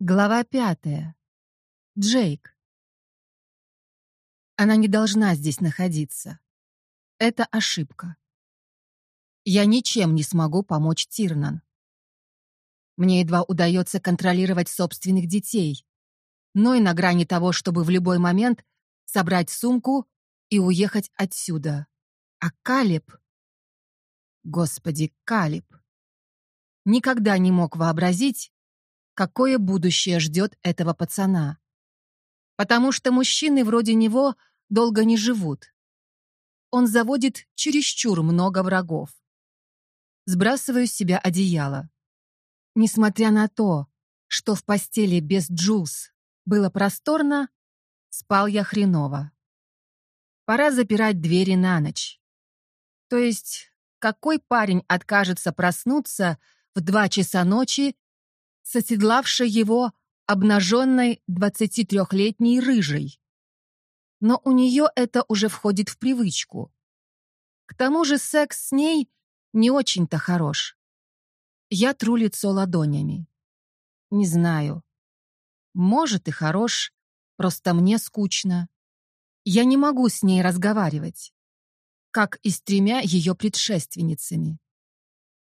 Глава пятая. Джейк. Она не должна здесь находиться. Это ошибка. Я ничем не смогу помочь Тирнан. Мне едва удается контролировать собственных детей, но и на грани того, чтобы в любой момент собрать сумку и уехать отсюда. А Калиб... Господи, Калиб. Никогда не мог вообразить, какое будущее ждет этого пацана. Потому что мужчины вроде него долго не живут. Он заводит чересчур много врагов. Сбрасываю с себя одеяло. Несмотря на то, что в постели без Джулс было просторно, спал я хреново. Пора запирать двери на ночь. То есть, какой парень откажется проснуться в два часа ночи соседлавшей его обнаженной 23-летней рыжей. Но у нее это уже входит в привычку. К тому же секс с ней не очень-то хорош. Я тру лицо ладонями. Не знаю. Может и хорош, просто мне скучно. Я не могу с ней разговаривать, как и с тремя ее предшественницами.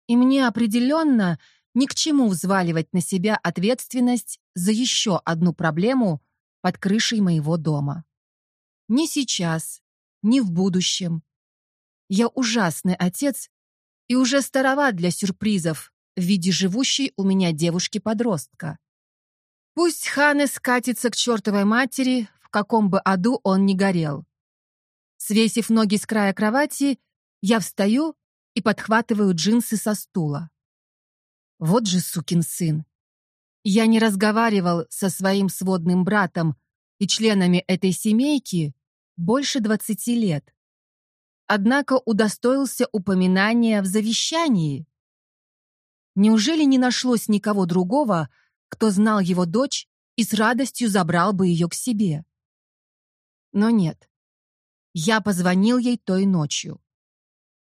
И мне определенно ни к чему взваливать на себя ответственность за еще одну проблему под крышей моего дома. Ни сейчас, ни в будущем. Я ужасный отец и уже староват для сюрпризов в виде живущей у меня девушки-подростка. Пусть Ханес катится к чертовой матери, в каком бы аду он ни горел. Свесив ноги с края кровати, я встаю и подхватываю джинсы со стула. Вот же сукин сын. Я не разговаривал со своим сводным братом и членами этой семейки больше двадцати лет. Однако удостоился упоминания в завещании. Неужели не нашлось никого другого, кто знал его дочь и с радостью забрал бы ее к себе? Но нет. Я позвонил ей той ночью.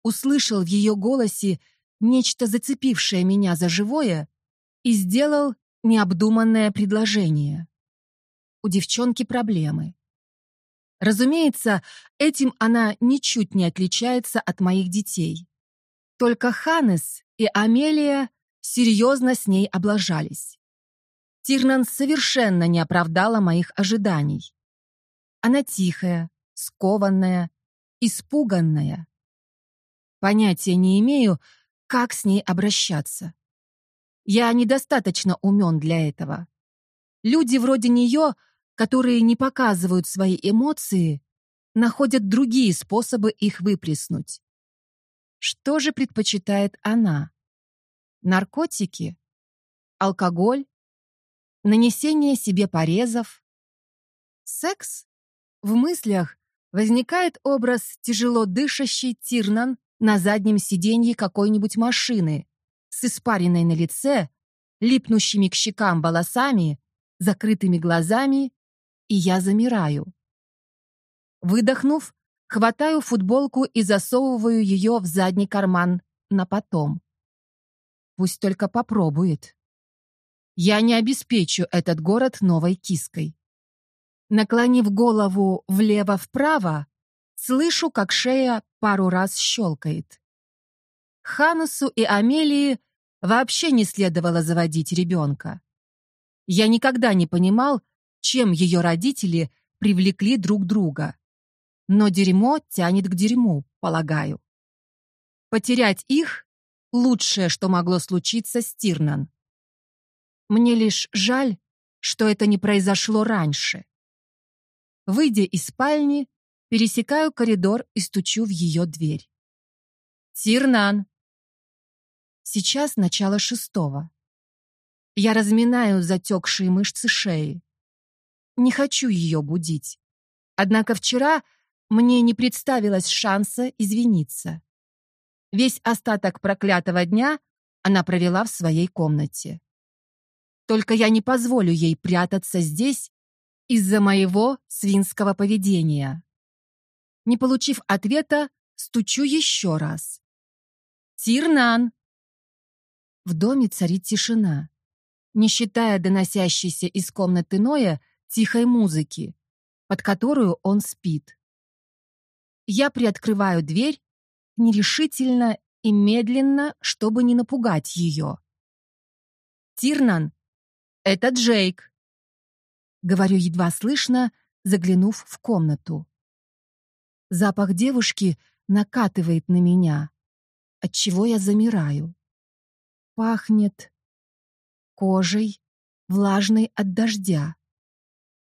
Услышал в ее голосе нечто зацепившее меня за живое, и сделал необдуманное предложение. У девчонки проблемы. Разумеется, этим она ничуть не отличается от моих детей. Только Ханес и Амелия серьезно с ней облажались. Тирнан совершенно не оправдала моих ожиданий. Она тихая, скованная, испуганная. Понятия не имею, как с ней обращаться. Я недостаточно умен для этого. Люди вроде нее, которые не показывают свои эмоции, находят другие способы их выплеснуть. Что же предпочитает она? Наркотики? Алкоголь? Нанесение себе порезов? Секс? В мыслях возникает образ тяжело дышащий Тирнан на заднем сиденье какой-нибудь машины с испаренной на лице, липнущими к щекам волосами, закрытыми глазами, и я замираю. Выдохнув, хватаю футболку и засовываю ее в задний карман на потом. Пусть только попробует. Я не обеспечу этот город новой киской. Наклонив голову влево-вправо, слышу, как шея пару раз щелкает. Ханусу и Амелии вообще не следовало заводить ребенка. Я никогда не понимал, чем ее родители привлекли друг друга. Но дерьмо тянет к дерьму, полагаю. Потерять их — лучшее, что могло случиться с Тирнан. Мне лишь жаль, что это не произошло раньше. Выйдя из спальни, Пересекаю коридор и стучу в ее дверь. «Тирнан!» Сейчас начало шестого. Я разминаю затекшие мышцы шеи. Не хочу ее будить. Однако вчера мне не представилось шанса извиниться. Весь остаток проклятого дня она провела в своей комнате. Только я не позволю ей прятаться здесь из-за моего свинского поведения. Не получив ответа, стучу еще раз. «Тирнан!» В доме царит тишина. не считая доносящейся из комнаты Ноя тихой музыки, под которую он спит. Я приоткрываю дверь, нерешительно и медленно, чтобы не напугать ее. «Тирнан, это Джейк!» Говорю едва слышно, заглянув в комнату. Запах девушки накатывает на меня, отчего я замираю. Пахнет кожей, влажной от дождя.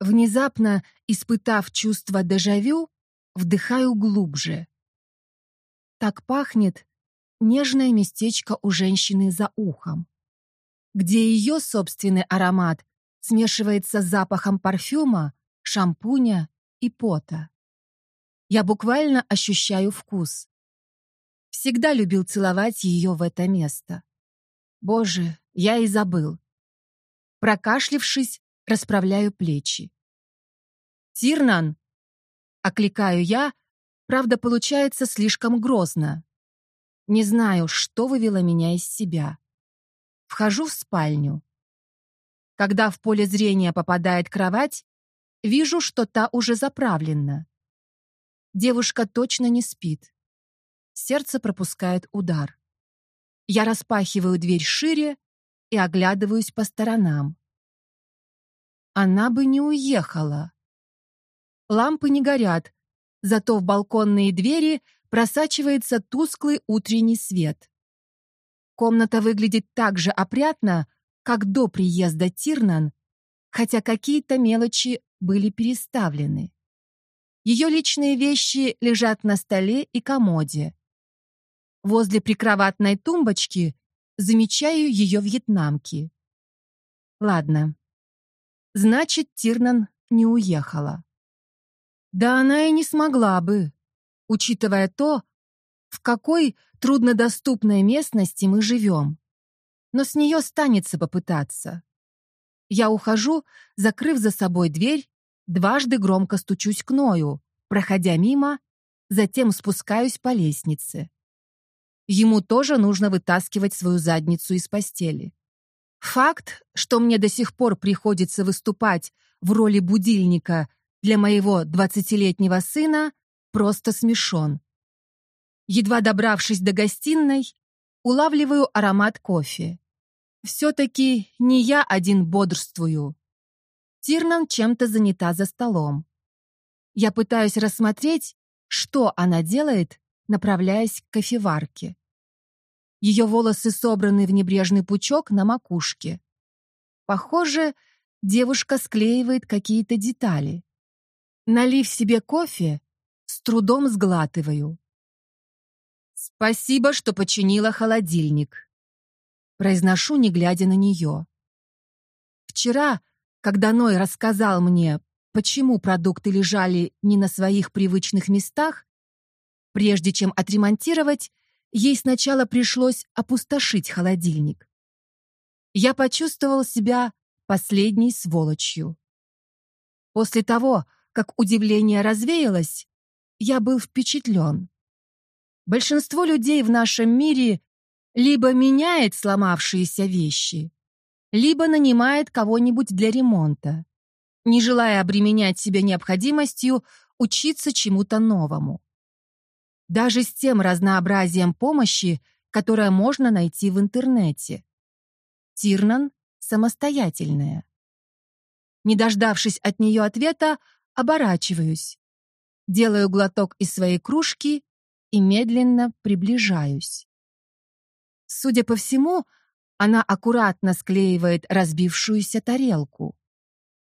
Внезапно, испытав чувство дежавю, вдыхаю глубже. Так пахнет нежное местечко у женщины за ухом, где ее собственный аромат смешивается с запахом парфюма, шампуня и пота. Я буквально ощущаю вкус. Всегда любил целовать ее в это место. Боже, я и забыл. Прокашлившись, расправляю плечи. «Тирнан!» — окликаю я, правда, получается слишком грозно. Не знаю, что вывело меня из себя. Вхожу в спальню. Когда в поле зрения попадает кровать, вижу, что та уже заправлена. Девушка точно не спит. Сердце пропускает удар. Я распахиваю дверь шире и оглядываюсь по сторонам. Она бы не уехала. Лампы не горят, зато в балконные двери просачивается тусклый утренний свет. Комната выглядит так же опрятно, как до приезда Тирнан, хотя какие-то мелочи были переставлены. Ее личные вещи лежат на столе и комоде. Возле прикроватной тумбочки замечаю ее вьетнамки. Ладно. Значит, Тирнан не уехала. Да она и не смогла бы, учитывая то, в какой труднодоступной местности мы живем но с нее станется попытаться. Я ухожу, закрыв за собой дверь, дважды громко стучусь к Ною, проходя мимо, затем спускаюсь по лестнице. Ему тоже нужно вытаскивать свою задницу из постели. Факт, что мне до сих пор приходится выступать в роли будильника для моего двадцатилетнего сына, просто смешон. Едва добравшись до гостиной, улавливаю аромат кофе. Все-таки не я один бодрствую. Тирнан чем-то занята за столом. Я пытаюсь рассмотреть, что она делает, направляясь к кофеварке. Ее волосы собраны в небрежный пучок на макушке. Похоже, девушка склеивает какие-то детали. Налив себе кофе, с трудом сглатываю. «Спасибо, что починила холодильник», Произношу, не глядя на нее. Вчера, когда Ной рассказал мне, почему продукты лежали не на своих привычных местах, прежде чем отремонтировать, ей сначала пришлось опустошить холодильник. Я почувствовал себя последней сволочью. После того, как удивление развеялось, я был впечатлен. Большинство людей в нашем мире либо меняет сломавшиеся вещи, либо нанимает кого-нибудь для ремонта, не желая обременять себя необходимостью учиться чему-то новому. Даже с тем разнообразием помощи, которое можно найти в интернете. Тирнан самостоятельная. Не дождавшись от нее ответа, оборачиваюсь, делаю глоток из своей кружки и медленно приближаюсь. Судя по всему, она аккуратно склеивает разбившуюся тарелку.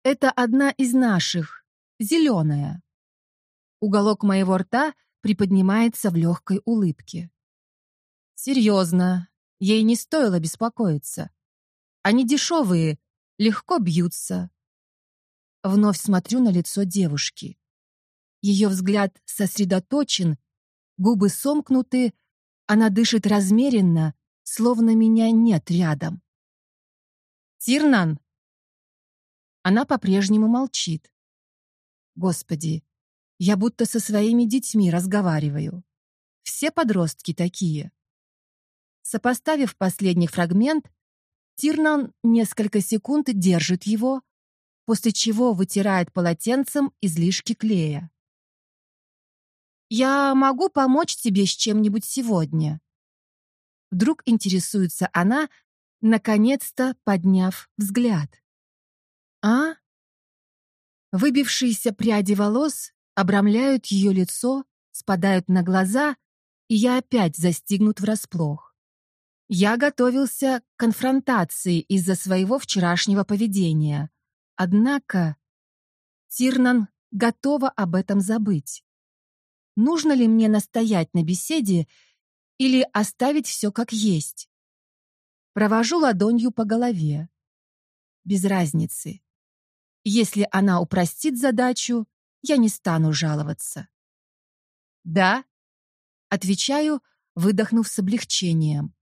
Это одна из наших, зеленая. Уголок моего рта приподнимается в легкой улыбке. Серьезно, ей не стоило беспокоиться. Они дешевые, легко бьются. Вновь смотрю на лицо девушки. Ее взгляд сосредоточен, губы сомкнуты, она дышит размеренно, словно меня нет рядом. «Тирнан!» Она по-прежнему молчит. Господи, я будто со своими детьми разговариваю. Все подростки такие. Сопоставив последний фрагмент, Тирнан несколько секунд держит его, после чего вытирает полотенцем излишки клея. «Я могу помочь тебе с чем-нибудь сегодня?» Вдруг интересуется она, наконец-то подняв взгляд. «А?» Выбившиеся пряди волос обрамляют ее лицо, спадают на глаза, и я опять застигнут врасплох. Я готовился к конфронтации из-за своего вчерашнего поведения. Однако Тирнан готова об этом забыть. Нужно ли мне настоять на беседе или оставить все как есть? Провожу ладонью по голове. Без разницы. Если она упростит задачу, я не стану жаловаться. «Да», — отвечаю, выдохнув с облегчением.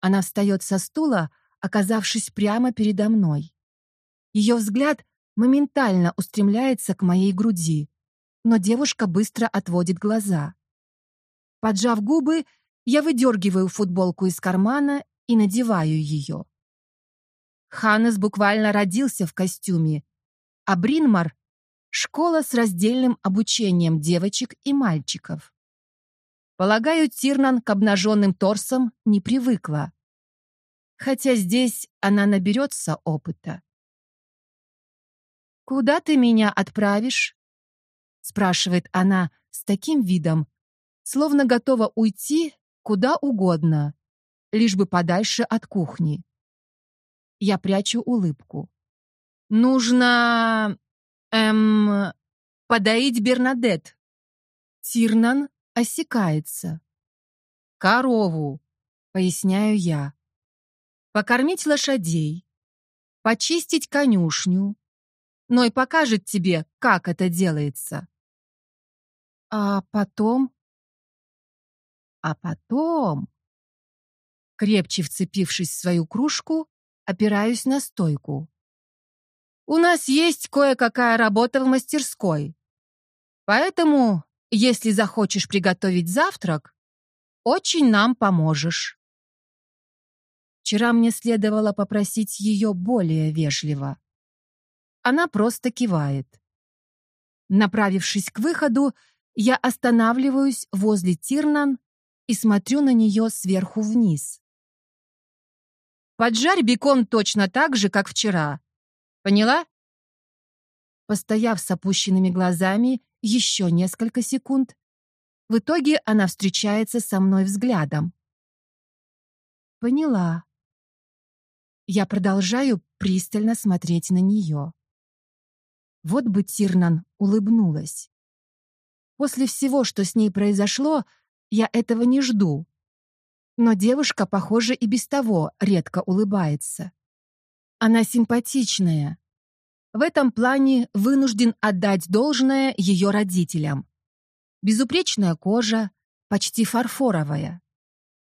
Она встает со стула, оказавшись прямо передо мной. Ее взгляд моментально устремляется к моей груди, но девушка быстро отводит глаза. Поджав губы, я выдергиваю футболку из кармана и надеваю ее. Ханнес буквально родился в костюме, а Бринмар — школа с раздельным обучением девочек и мальчиков. Полагаю, Тирнан к обнаженным торсам не привыкла. Хотя здесь она наберется опыта. «Куда ты меня отправишь?» — спрашивает она с таким видом, словно готова уйти куда угодно, лишь бы подальше от кухни. Я прячу улыбку. «Нужно... эм... подоить Бернадет». Тирнан осекается. «Корову», — поясняю я. «Покормить лошадей, почистить конюшню. но и покажет тебе, как это делается». «А потом...» «А потом...» Крепче вцепившись в свою кружку, опираюсь на стойку. «У нас есть кое-какая работа в мастерской. Поэтому, если захочешь приготовить завтрак, очень нам поможешь». Вчера мне следовало попросить ее более вежливо. Она просто кивает. Направившись к выходу, я останавливаюсь возле Тирнан и смотрю на нее сверху вниз. Поджарь бекон точно так же, как вчера. Поняла? Постояв с опущенными глазами еще несколько секунд, в итоге она встречается со мной взглядом. Поняла. Я продолжаю пристально смотреть на нее. Вот бы Тирнан улыбнулась. После всего, что с ней произошло, я этого не жду. Но девушка, похоже, и без того редко улыбается. Она симпатичная. В этом плане вынужден отдать должное ее родителям. Безупречная кожа, почти фарфоровая.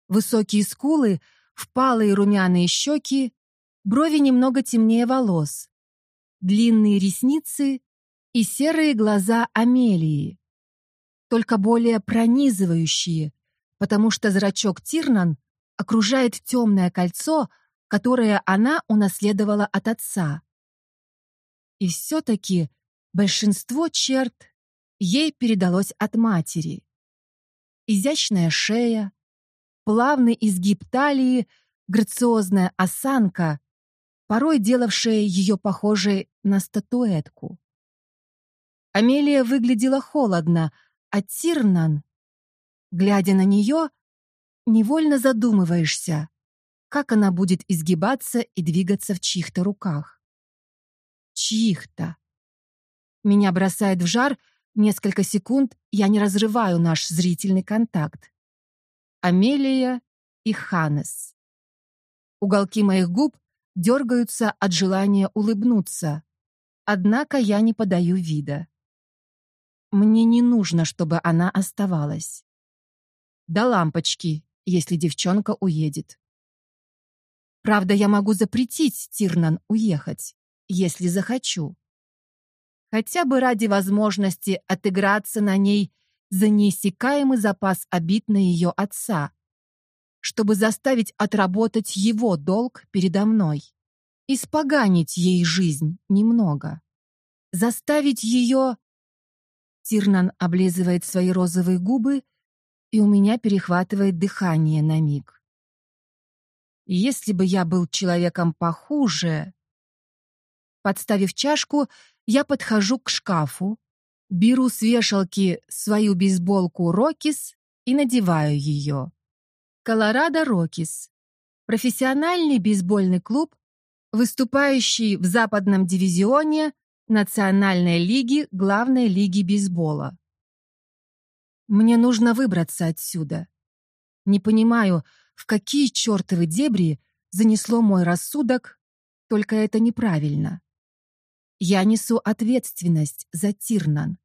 Высокие скулы, впалые румяные щеки, брови немного темнее волос, длинные ресницы и серые глаза Амелии, только более пронизывающие, потому что зрачок Тирнан окружает темное кольцо, которое она унаследовала от отца. И все-таки большинство черт ей передалось от матери. Изящная шея, плавный изгиб талии, грациозная осанка, порой делавшая ее похожей на статуэтку. Амелия выглядела холодно, а Тирнан Глядя на нее, невольно задумываешься, как она будет изгибаться и двигаться в чьих-то руках. Чьих-то. Меня бросает в жар, несколько секунд я не разрываю наш зрительный контакт. Амелия и Ханес. Уголки моих губ дергаются от желания улыбнуться, однако я не подаю вида. Мне не нужно, чтобы она оставалась до лампочки, если девчонка уедет. Правда, я могу запретить Тирнан уехать, если захочу. Хотя бы ради возможности отыграться на ней за неиссякаемый запас обид на ее отца, чтобы заставить отработать его долг передо мной. Испоганить ей жизнь немного. Заставить ее... Тирнан облизывает свои розовые губы, и у меня перехватывает дыхание на миг. Если бы я был человеком похуже... Подставив чашку, я подхожу к шкафу, беру с вешалки свою бейсболку «Рокис» и надеваю ее. «Колорадо Рокис» — профессиональный бейсбольный клуб, выступающий в западном дивизионе Национальной лиги главной лиги бейсбола. Мне нужно выбраться отсюда. Не понимаю, в какие чертовы дебри занесло мой рассудок, только это неправильно. Я несу ответственность за Тирнан.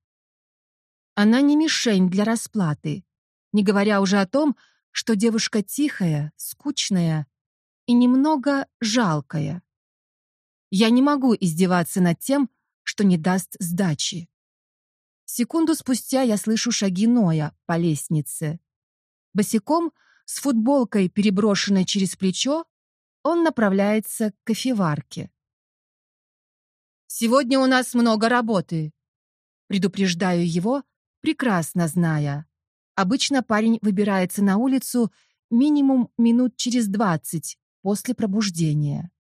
Она не мишень для расплаты, не говоря уже о том, что девушка тихая, скучная и немного жалкая. Я не могу издеваться над тем, что не даст сдачи. Секунду спустя я слышу шаги Ноя по лестнице. Босиком, с футболкой, переброшенной через плечо, он направляется к кофеварке. «Сегодня у нас много работы», — предупреждаю его, прекрасно зная. Обычно парень выбирается на улицу минимум минут через двадцать после пробуждения.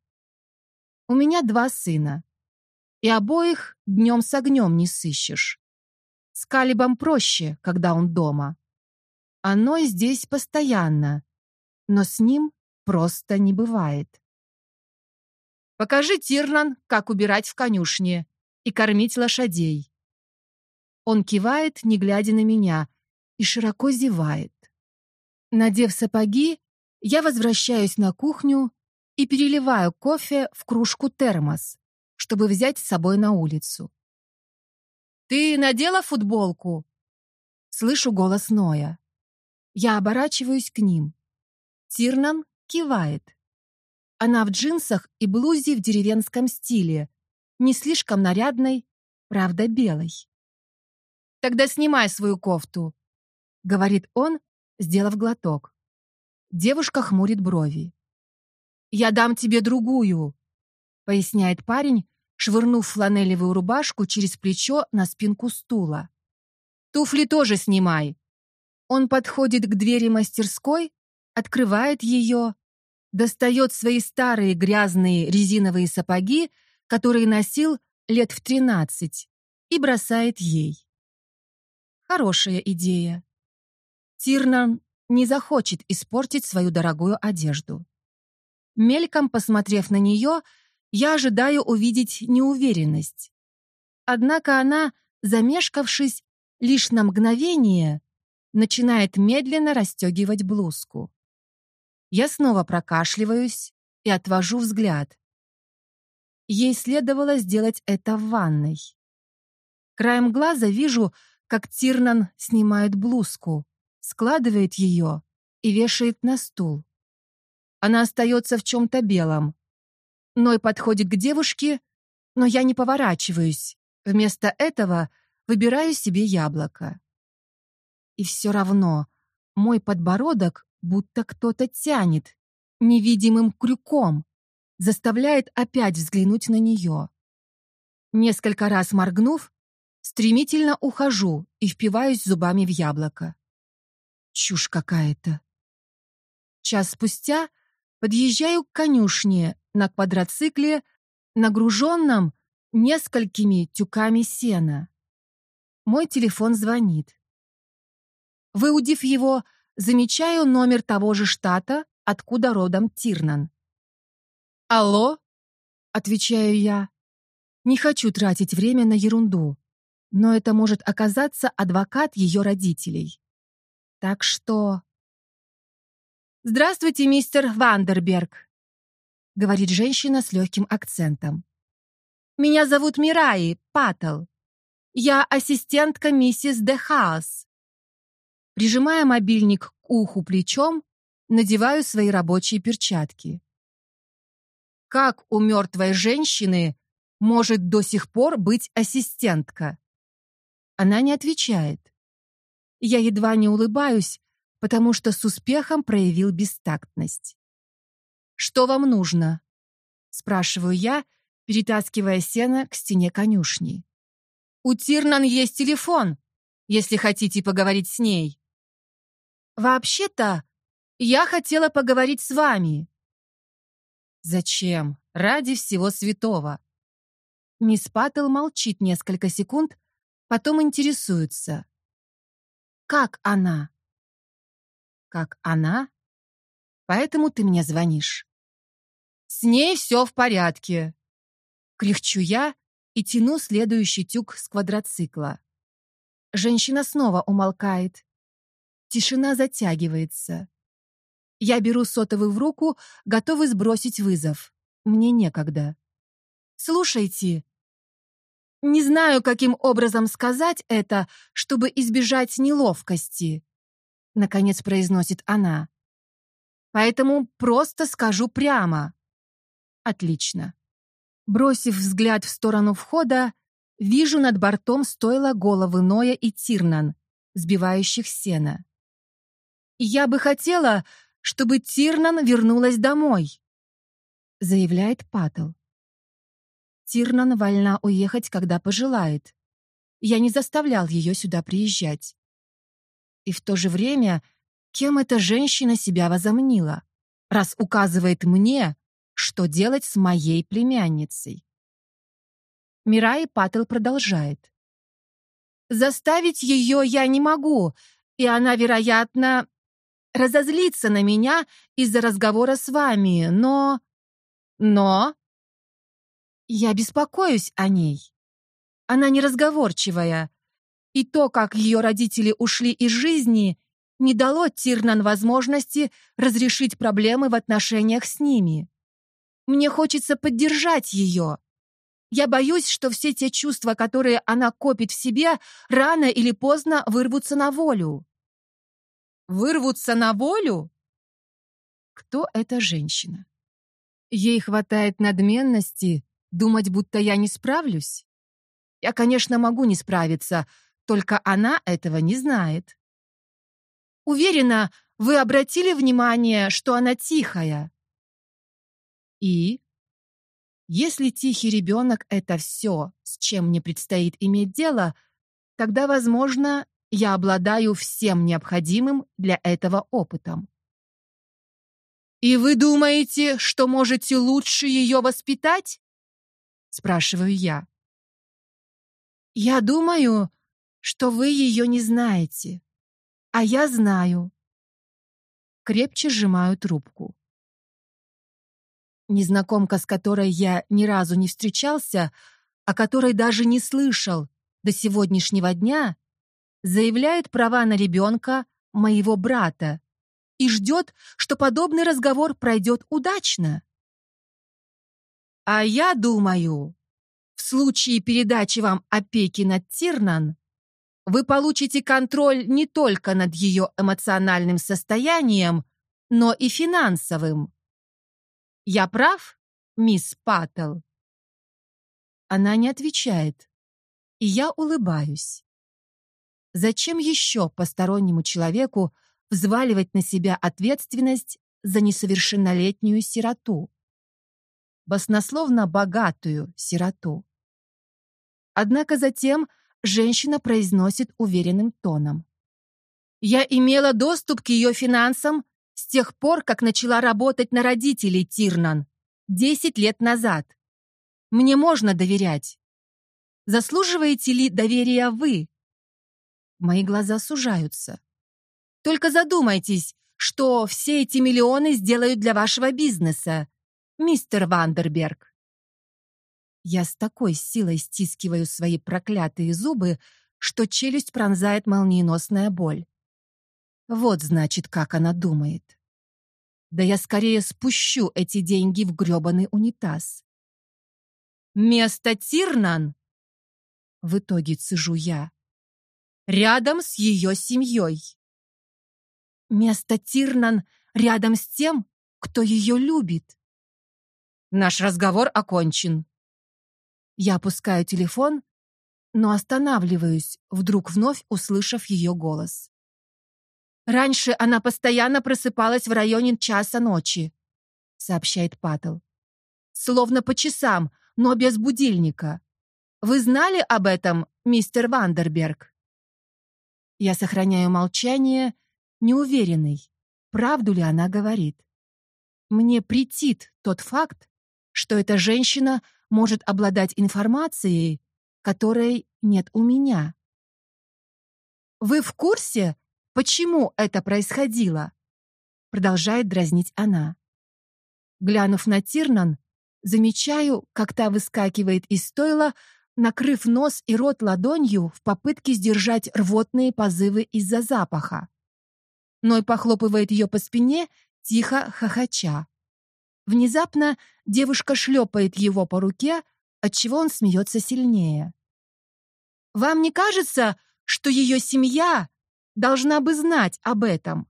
У меня два сына. И обоих днем с огнем не сыщешь. С Калибом проще, когда он дома. Оно здесь постоянно, но с ним просто не бывает. Покажи, Тирнан, как убирать в конюшне и кормить лошадей. Он кивает, не глядя на меня, и широко зевает. Надев сапоги, я возвращаюсь на кухню и переливаю кофе в кружку термос, чтобы взять с собой на улицу. «Ты надела футболку?» Слышу голос Ноя. Я оборачиваюсь к ним. Тирнан кивает. Она в джинсах и блузе в деревенском стиле, не слишком нарядной, правда белой. «Тогда снимай свою кофту», — говорит он, сделав глоток. Девушка хмурит брови. «Я дам тебе другую», — поясняет парень, швырнув фланелевую рубашку через плечо на спинку стула. «Туфли тоже снимай». Он подходит к двери мастерской, открывает ее, достает свои старые грязные резиновые сапоги, которые носил лет в тринадцать, и бросает ей. Хорошая идея. Тирнан не захочет испортить свою дорогую одежду. Мельком посмотрев на нее, я ожидаю увидеть неуверенность. Однако она, замешкавшись лишь на мгновение, начинает медленно расстегивать блузку. Я снова прокашливаюсь и отвожу взгляд. Ей следовало сделать это в ванной. Краем глаза вижу, как Тирнан снимает блузку, складывает ее и вешает на стул. Она остается в чем-то белом. Ной подходит к девушке, но я не поворачиваюсь. Вместо этого выбираю себе яблоко. И все равно мой подбородок будто кто-то тянет невидимым крюком, заставляет опять взглянуть на нее. Несколько раз моргнув, стремительно ухожу и впиваюсь зубами в яблоко. Чушь какая-то. Час спустя Подъезжаю к конюшне на квадроцикле, нагруженном несколькими тюками сена. Мой телефон звонит. Выудив его, замечаю номер того же штата, откуда родом Тирнан. «Алло?» — отвечаю я. Не хочу тратить время на ерунду, но это может оказаться адвокат ее родителей. Так что... «Здравствуйте, мистер Вандерберг», — говорит женщина с легким акцентом. «Меня зовут Мираи Паттл. Я ассистентка миссис Де Хаус». Прижимая мобильник к уху плечом, надеваю свои рабочие перчатки. Как у мертвой женщины может до сих пор быть ассистентка? Она не отвечает. Я едва не улыбаюсь, потому что с успехом проявил бестактность. «Что вам нужно?» — спрашиваю я, перетаскивая сено к стене конюшни. «У Тирнан есть телефон, если хотите поговорить с ней». «Вообще-то, я хотела поговорить с вами». «Зачем? Ради всего святого». Мисс Паттл молчит несколько секунд, потом интересуется. «Как она?» «Как она? Поэтому ты мне звонишь». «С ней все в порядке», — кряхчу я и тяну следующий тюк с квадроцикла. Женщина снова умолкает. Тишина затягивается. Я беру сотовый в руку, готовый сбросить вызов. Мне некогда. «Слушайте», не знаю, каким образом сказать это, чтобы избежать неловкости. Наконец произносит она. Поэтому просто скажу прямо. Отлично. Бросив взгляд в сторону входа, вижу над бортом стойла головы Ноя и Тирнан, сбивающих сена. «Я бы хотела, чтобы Тирнан вернулась домой», заявляет Паттл. Тирнан вольна уехать, когда пожелает. Я не заставлял ее сюда приезжать. И в то же время, кем эта женщина себя возомнила, раз указывает мне, что делать с моей племянницей? Мирай Паттл продолжает. «Заставить ее я не могу, и она, вероятно, разозлится на меня из-за разговора с вами, но... Но я беспокоюсь о ней. Она неразговорчивая. И то, как ее родители ушли из жизни, не дало Тирнан возможности разрешить проблемы в отношениях с ними. Мне хочется поддержать ее. Я боюсь, что все те чувства, которые она копит в себе, рано или поздно вырвутся на волю. Вырвутся на волю? Кто эта женщина? Ей хватает надменности, Думать, будто я не справлюсь? Я, конечно, могу не справиться, только она этого не знает. Уверена, вы обратили внимание, что она тихая. И? Если тихий ребенок — это все, с чем мне предстоит иметь дело, тогда, возможно, я обладаю всем необходимым для этого опытом. «И вы думаете, что можете лучше ее воспитать?» спрашиваю я. Я думаю, что вы ее не знаете, а я знаю. Крепче сжимаю трубку. Незнакомка, с которой я ни разу не встречался, о которой даже не слышал до сегодняшнего дня, заявляет права на ребенка моего брата и ждет, что подобный разговор пройдет удачно. А я думаю, в случае передачи вам опеки над Тирнан, вы получите контроль не только над ее эмоциональным состоянием, но и финансовым. Я прав, мисс Паттл? Она не отвечает, и я улыбаюсь. Зачем еще постороннему человеку взваливать на себя ответственность за несовершеннолетнюю сироту? баснословно богатую сироту. Однако затем женщина произносит уверенным тоном. «Я имела доступ к ее финансам с тех пор, как начала работать на родителей Тирнан, десять лет назад. Мне можно доверять. Заслуживаете ли доверия вы?» Мои глаза сужаются. «Только задумайтесь, что все эти миллионы сделают для вашего бизнеса, мистер Вандерберг. Я с такой силой стискиваю свои проклятые зубы, что челюсть пронзает молниеносная боль. Вот, значит, как она думает. Да я скорее спущу эти деньги в грёбаный унитаз. Место Тирнан? В итоге цежу я. Рядом с ее семьей. Место Тирнан рядом с тем, кто ее любит. Наш разговор окончен. Я опускаю телефон, но останавливаюсь, вдруг вновь услышав ее голос. Раньше она постоянно просыпалась в районе часа ночи, сообщает Паттл. Словно по часам, но без будильника. Вы знали об этом, мистер Вандерберг? Я сохраняю молчание, неуверенный, правду ли она говорит. Мне претит тот факт, что эта женщина может обладать информацией, которой нет у меня. Вы в курсе, почему это происходило? Продолжает дразнить она. Глянув на Тирнан, замечаю, как та выскакивает из стойла, накрыв нос и рот ладонью в попытке сдержать рвотные позывы из-за запаха. Ной похлопывает ее по спине, тихо хохоча. Внезапно девушка шлепает его по руке, отчего он смеется сильнее. «Вам не кажется, что ее семья должна бы знать об этом?»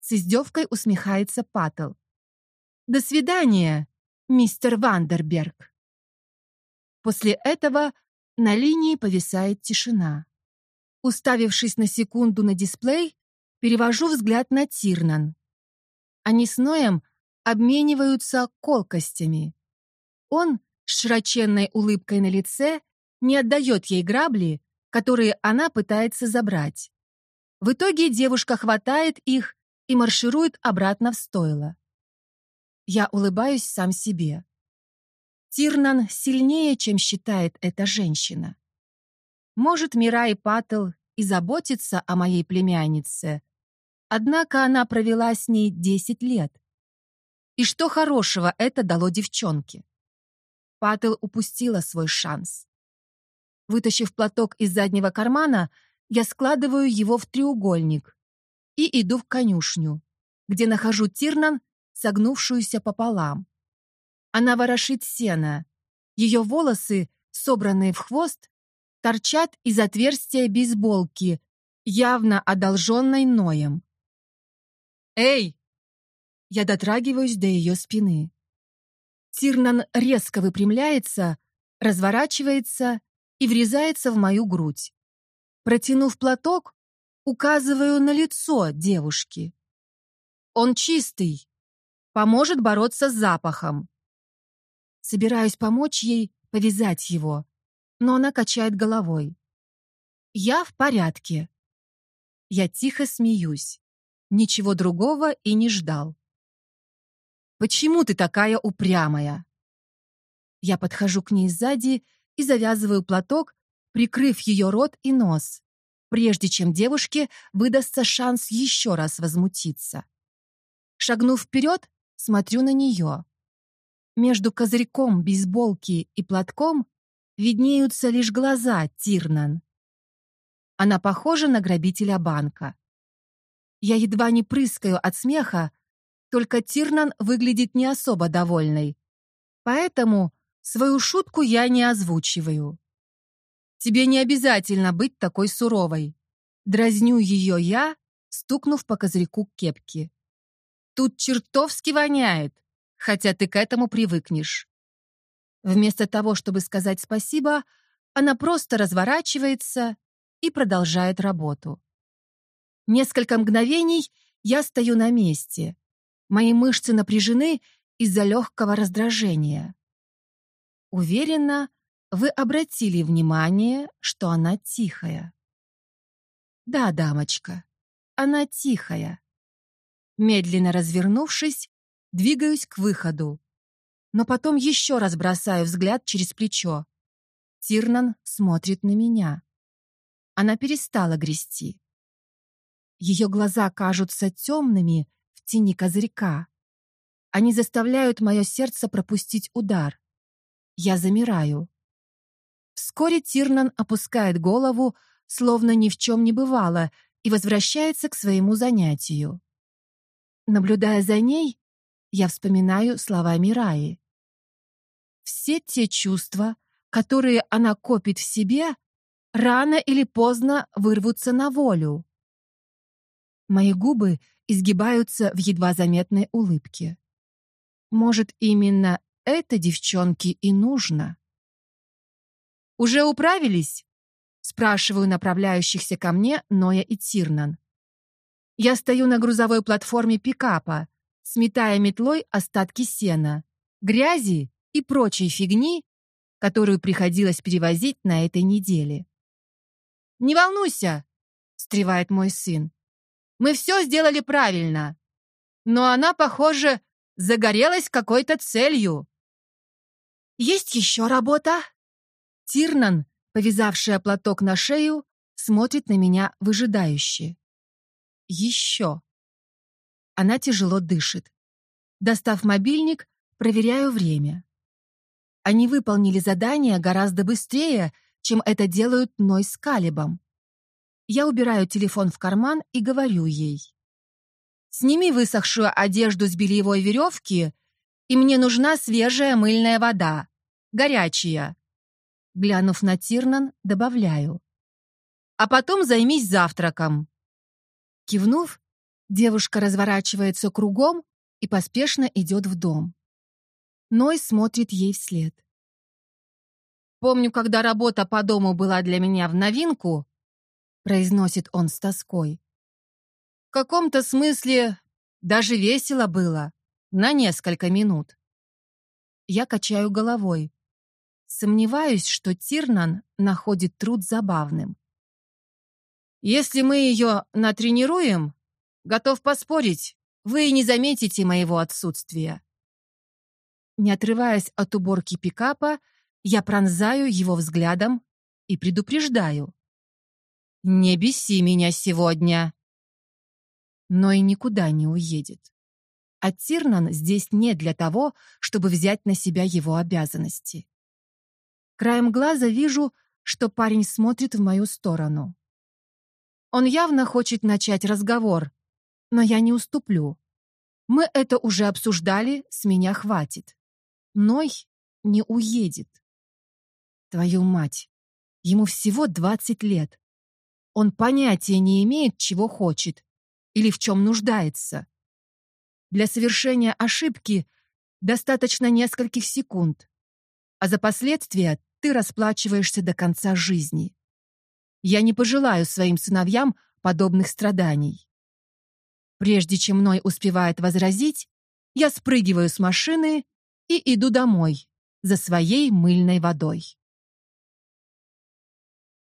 С издевкой усмехается Паттл. «До свидания, мистер Вандерберг». После этого на линии повисает тишина. Уставившись на секунду на дисплей, перевожу взгляд на Тирнан. Они с Ноем обмениваются колкостями. Он с широченной улыбкой на лице не отдает ей грабли, которые она пытается забрать. В итоге девушка хватает их и марширует обратно в стойло. Я улыбаюсь сам себе. Тирнан сильнее, чем считает эта женщина. Может, Мирай Паттл и заботится о моей племяннице, однако она провела с ней 10 лет. И что хорошего это дало девчонке? Паттл упустила свой шанс. Вытащив платок из заднего кармана, я складываю его в треугольник и иду в конюшню, где нахожу Тирнан, согнувшуюся пополам. Она ворошит сено. Ее волосы, собранные в хвост, торчат из отверстия бейсболки, явно одолженной Ноем. «Эй!» Я дотрагиваюсь до ее спины. Тирнан резко выпрямляется, разворачивается и врезается в мою грудь. Протянув платок, указываю на лицо девушки. Он чистый, поможет бороться с запахом. Собираюсь помочь ей повязать его, но она качает головой. Я в порядке. Я тихо смеюсь. Ничего другого и не ждал. Почему ты такая упрямая? Я подхожу к ней сзади и завязываю платок, прикрыв ее рот и нос, прежде чем девушке выдастся шанс еще раз возмутиться. Шагнув вперед, смотрю на нее. Между козырьком бейсболки и платком виднеются лишь глаза Тирнан. Она похожа на грабителя банка. Я едва не прыскаю от смеха, только Тирнан выглядит не особо довольной. Поэтому свою шутку я не озвучиваю. Тебе не обязательно быть такой суровой. Дразню ее я, стукнув по козырьку кепки. Тут чертовски воняет, хотя ты к этому привыкнешь. Вместо того, чтобы сказать спасибо, она просто разворачивается и продолжает работу. Несколько мгновений я стою на месте, Мои мышцы напряжены из-за легкого раздражения. Уверена, вы обратили внимание, что она тихая. Да, дамочка, она тихая. Медленно развернувшись, двигаюсь к выходу, но потом еще раз бросаю взгляд через плечо. Тирнан смотрит на меня. Она перестала грести. Ее глаза кажутся темными тени козырька. Они заставляют мое сердце пропустить удар. Я замираю. Вскоре Тирнан опускает голову, словно ни в чем не бывало, и возвращается к своему занятию. Наблюдая за ней, я вспоминаю слова Мираи. Все те чувства, которые она копит в себе, рано или поздно вырвутся на волю. Мои губы изгибаются в едва заметной улыбке. Может, именно это девчонке и нужно? «Уже управились?» — спрашиваю направляющихся ко мне Ноя и Тирнан. Я стою на грузовой платформе пикапа, сметая метлой остатки сена, грязи и прочей фигни, которую приходилось перевозить на этой неделе. «Не волнуйся!» — встревает мой сын. «Мы все сделали правильно. Но она, похоже, загорелась какой-то целью». «Есть еще работа?» Тирнан, повязавшая платок на шею, смотрит на меня выжидающе. «Еще». Она тяжело дышит. Достав мобильник, проверяю время. Они выполнили задание гораздо быстрее, чем это делают Ной с Калибом. Я убираю телефон в карман и говорю ей. «Сними высохшую одежду с бельевой веревки, и мне нужна свежая мыльная вода, горячая». Глянув на Тирнан, добавляю. «А потом займись завтраком». Кивнув, девушка разворачивается кругом и поспешно идет в дом. Ной смотрит ей вслед. «Помню, когда работа по дому была для меня в новинку», произносит он с тоской. «В каком-то смысле даже весело было. На несколько минут». Я качаю головой. Сомневаюсь, что Тирнан находит труд забавным. «Если мы ее натренируем, готов поспорить, вы и не заметите моего отсутствия. Не отрываясь от уборки пикапа, я пронзаю его взглядом и предупреждаю. «Не беси меня сегодня!» Но и никуда не уедет. А Тирнан здесь не для того, чтобы взять на себя его обязанности. Краем глаза вижу, что парень смотрит в мою сторону. Он явно хочет начать разговор, но я не уступлю. Мы это уже обсуждали, с меня хватит. Ной не уедет. Твою мать, ему всего 20 лет. Он понятия не имеет, чего хочет или в чем нуждается. Для совершения ошибки достаточно нескольких секунд, а за последствия ты расплачиваешься до конца жизни. Я не пожелаю своим сыновьям подобных страданий. Прежде чем Ной успевает возразить, я спрыгиваю с машины и иду домой за своей мыльной водой.